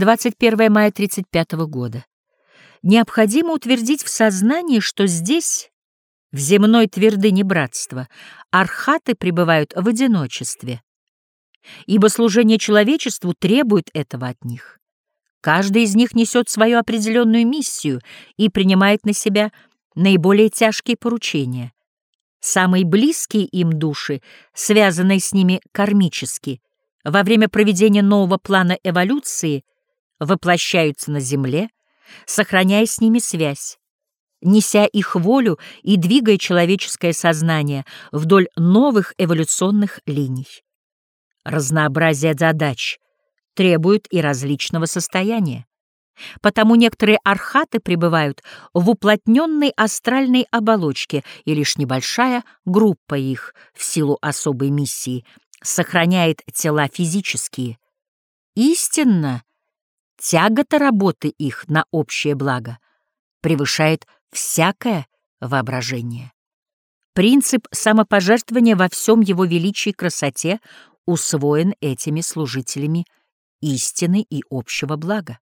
21 мая 35 года. Необходимо утвердить в сознании, что здесь, в земной твердыне братства, архаты пребывают в одиночестве, ибо служение человечеству требует этого от них. Каждый из них несет свою определенную миссию и принимает на себя наиболее тяжкие поручения. Самые близкие им души, связанные с ними кармически, во время проведения нового плана эволюции воплощаются на Земле, сохраняя с ними связь, неся их волю и двигая человеческое сознание вдоль новых эволюционных линий. Разнообразие задач требует и различного состояния. Потому некоторые архаты пребывают в уплотненной астральной оболочке, и лишь небольшая группа их, в силу особой миссии, сохраняет тела физические. Истинно, тягота работы их на общее благо превышает всякое воображение. Принцип самопожертвования во всем его величии и красоте усвоен этими служителями истины и общего блага.